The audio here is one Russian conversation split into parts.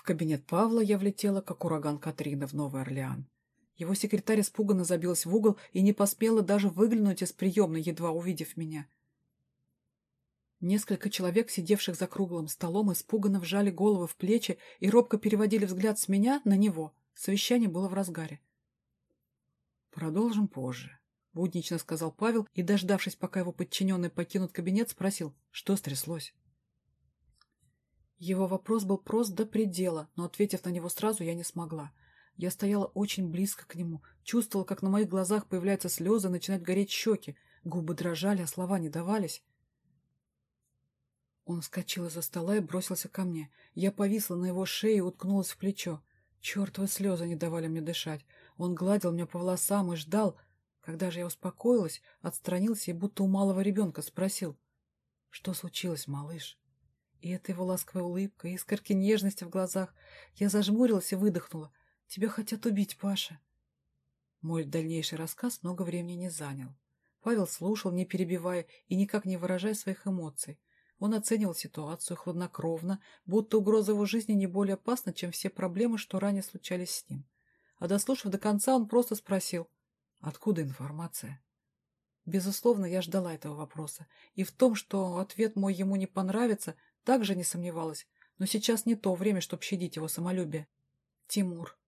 В кабинет Павла я влетела, как ураган Катрина в Новый Орлеан. Его секретарь испуганно забилась в угол и не посмела даже выглянуть из приемной, едва увидев меня. Несколько человек, сидевших за круглым столом, испуганно вжали головы в плечи и робко переводили взгляд с меня на него. Совещание было в разгаре. «Продолжим позже», — буднично сказал Павел и, дождавшись, пока его подчиненные покинут кабинет, спросил, что стряслось. Его вопрос был прост до предела, но, ответив на него сразу, я не смогла. Я стояла очень близко к нему, чувствовала, как на моих глазах появляются слезы, начинают гореть щеки, губы дрожали, а слова не давались. Он вскочил из-за стола и бросился ко мне. Я повисла на его шее и уткнулась в плечо. Чертовы слезы не давали мне дышать. Он гладил меня по волосам и ждал. Когда же я успокоилась, отстранился и будто у малого ребенка спросил. — Что случилось, малыш? И эта его ласковая улыбка, искорки нежности в глазах. Я зажмурилась и выдохнула. Тебя хотят убить, Паша. Мой дальнейший рассказ много времени не занял. Павел слушал, не перебивая и никак не выражая своих эмоций. Он оценивал ситуацию хладнокровно, будто угроза его жизни не более опасна, чем все проблемы, что ранее случались с ним. А дослушав до конца, он просто спросил, откуда информация? Безусловно, я ждала этого вопроса, и в том, что ответ мой ему не понравится, также не сомневалась, но сейчас не то время, чтобы щадить его самолюбие. Тимур.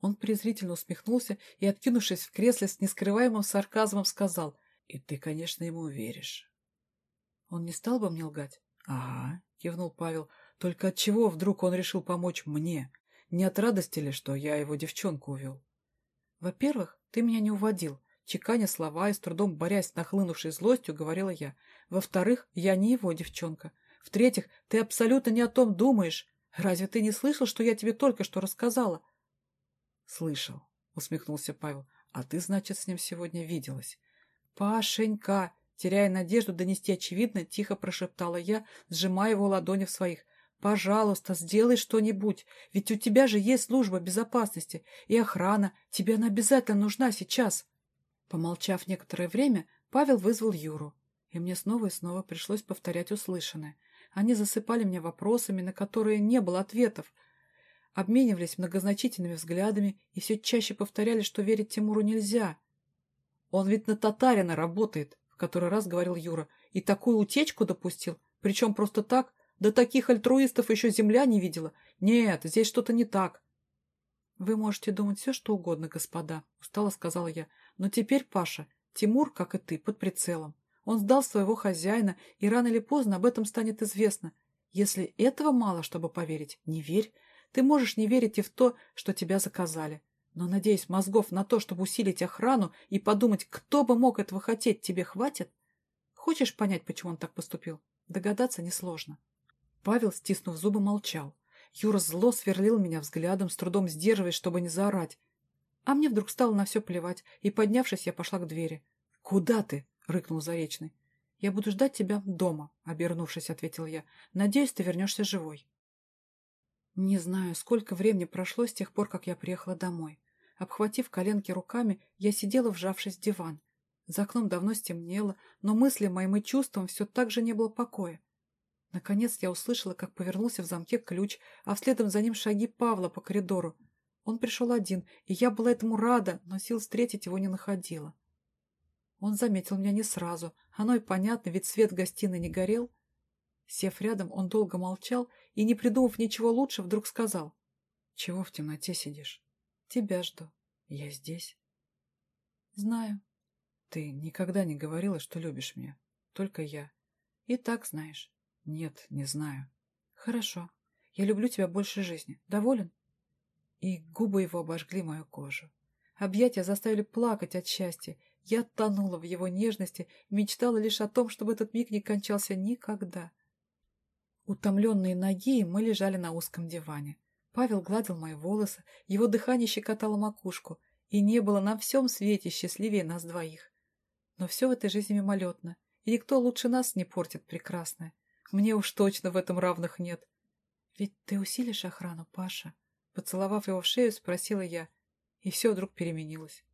Он презрительно усмехнулся и, откинувшись в кресле с нескрываемым сарказмом, сказал, «И ты, конечно, ему веришь». Он не стал бы мне лгать? «Ага», — кивнул Павел, «только от чего вдруг он решил помочь мне? Не от радости ли, что я его девчонку увел?» «Во-первых, ты меня не уводил», чеканя слова и с трудом борясь с нахлынувшей злостью, говорила я. «Во-вторых, я не его девчонка. В-третьих, ты абсолютно не о том думаешь. Разве ты не слышал, что я тебе только что рассказала? Слышал, усмехнулся Павел. А ты, значит, с ним сегодня виделась. Пашенька, теряя надежду донести очевидно, тихо прошептала я, сжимая его ладони в своих. Пожалуйста, сделай что-нибудь, ведь у тебя же есть служба безопасности и охрана, тебе она обязательно нужна сейчас. Помолчав некоторое время, Павел вызвал Юру, и мне снова и снова пришлось повторять услышанное. Они засыпали меня вопросами, на которые не было ответов, обменивались многозначительными взглядами и все чаще повторяли, что верить Тимуру нельзя. «Он ведь на татарина работает», — в который раз говорил Юра, «и такую утечку допустил, причем просто так, да таких альтруистов еще земля не видела. Нет, здесь что-то не так». «Вы можете думать все, что угодно, господа», — устало сказала я. «Но теперь, Паша, Тимур, как и ты, под прицелом. Он сдал своего хозяина, и рано или поздно об этом станет известно. Если этого мало, чтобы поверить, не верь. Ты можешь не верить и в то, что тебя заказали. Но, надеюсь, мозгов на то, чтобы усилить охрану и подумать, кто бы мог этого хотеть, тебе хватит? Хочешь понять, почему он так поступил? Догадаться несложно. Павел, стиснув зубы, молчал. Юра зло сверлил меня взглядом, с трудом сдерживаясь, чтобы не заорать. А мне вдруг стало на все плевать, и, поднявшись, я пошла к двери. «Куда ты?» — рыкнул Заречный. «Я буду ждать тебя дома», — обернувшись, ответил я. «Надеюсь, ты вернешься живой». Не знаю, сколько времени прошло с тех пор, как я приехала домой. Обхватив коленки руками, я сидела, вжавшись в диван. За окном давно стемнело, но мысли моим и чувствам все так же не было покоя. Наконец я услышала, как повернулся в замке ключ, а вследом за ним шаги Павла по коридору. Он пришел один, и я была этому рада, но сил встретить его не находила. Он заметил меня не сразу. Оно и понятно, ведь свет в гостиной не горел. Сев рядом, он долго молчал и, не придумав ничего лучше, вдруг сказал. — Чего в темноте сидишь? — Тебя жду. Я здесь. — Знаю. — Ты никогда не говорила, что любишь меня. Только я. И так знаешь. — Нет, не знаю. — Хорошо. Я люблю тебя больше жизни. Доволен? И губы его обожгли мою кожу. Объятия заставили плакать от счастья, я тонула в его нежности, мечтала лишь о том, чтобы этот миг не кончался никогда. Утомленные ноги мы лежали на узком диване. Павел гладил мои волосы, его дыхание щекотало макушку, и не было на всем свете счастливее нас двоих. Но все в этой жизни мимолетно, и никто лучше нас не портит прекрасное. Мне уж точно в этом равных нет. «Ведь ты усилишь охрану, Паша?» Поцеловав его в шею, спросила я, и все вдруг переменилось.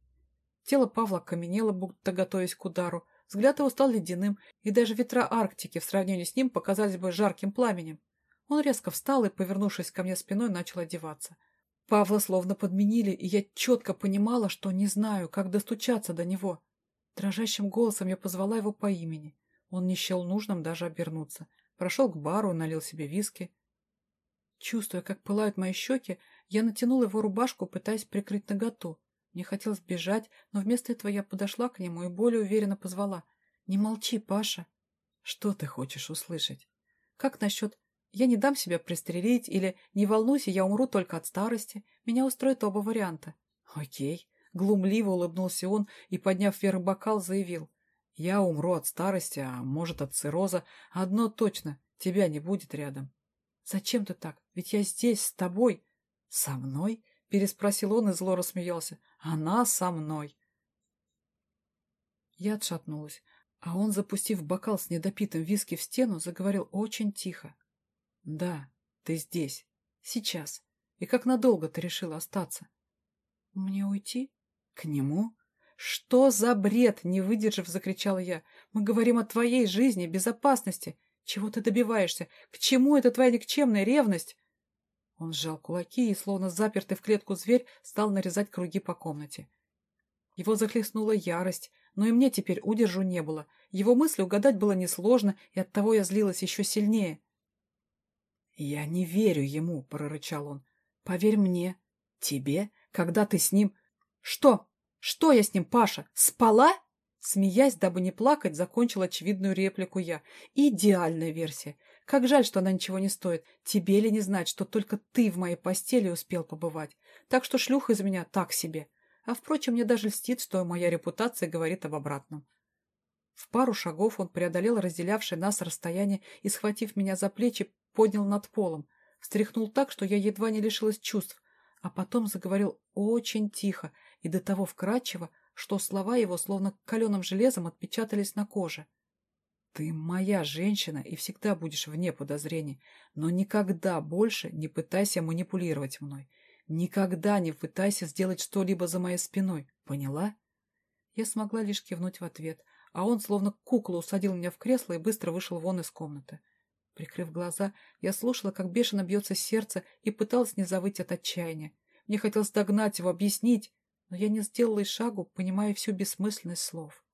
Тело Павла каменело, будто готовясь к удару. Взгляд его стал ледяным, и даже ветра Арктики в сравнении с ним показались бы жарким пламенем. Он резко встал и, повернувшись ко мне спиной, начал одеваться. Павла словно подменили, и я четко понимала, что не знаю, как достучаться до него. Дрожащим голосом я позвала его по имени. Он не счел нужным даже обернуться. Прошел к бару, налил себе виски. Чувствуя, как пылают мои щеки, я натянула его рубашку, пытаясь прикрыть наготу. Мне хотелось бежать, но вместо этого я подошла к нему и более уверенно позвала. «Не молчи, Паша!» «Что ты хочешь услышать?» «Как насчет «я не дам себя пристрелить» или «не волнуйся, я умру только от старости»? Меня устроят оба варианта». «Окей». Глумливо улыбнулся он и, подняв вверх бокал, заявил. «Я умру от старости, а может от цирроза. Одно точно, тебя не будет рядом». «Зачем ты так? Ведь я здесь, с тобой». «Со мной?» — переспросил он и зло рассмеялся. «Она со мной». Я отшатнулась, а он, запустив бокал с недопитым виски в стену, заговорил очень тихо. «Да, ты здесь. Сейчас. И как надолго ты решила остаться?» «Мне уйти?» «К нему?» «Что за бред?» — не выдержав, закричала я. «Мы говорим о твоей жизни, безопасности. Чего ты добиваешься? К чему эта твоя никчемная ревность?» Он сжал кулаки и, словно запертый в клетку зверь, стал нарезать круги по комнате. Его захлестнула ярость, но и мне теперь удержу не было. Его мысли угадать было несложно, и оттого я злилась еще сильнее. «Я не верю ему», — прорычал он. «Поверь мне. Тебе, когда ты с ним...» «Что? Что я с ним, Паша? Спала?» Смеясь, дабы не плакать, закончил очевидную реплику я. «Идеальная версия. Как жаль, что она ничего не стоит. Тебе ли не знать, что только ты в моей постели успел побывать? Так что шлюха из меня так себе. А, впрочем, мне даже льстит, что моя репутация говорит об обратном. В пару шагов он преодолел разделявшее нас расстояние и, схватив меня за плечи, поднял над полом. Встряхнул так, что я едва не лишилась чувств, а потом заговорил очень тихо и до того вкрадчиво, что слова его словно каленым железом отпечатались на коже. Ты моя женщина и всегда будешь вне подозрений, но никогда больше не пытайся манипулировать мной. Никогда не пытайся сделать что-либо за моей спиной. Поняла? Я смогла лишь кивнуть в ответ, а он словно куклу усадил меня в кресло и быстро вышел вон из комнаты. Прикрыв глаза, я слушала, как бешено бьется сердце и пыталась не завыть от отчаяния. Мне хотелось догнать его, объяснить, но я не сделала и шагу, понимая всю бессмысленность слов.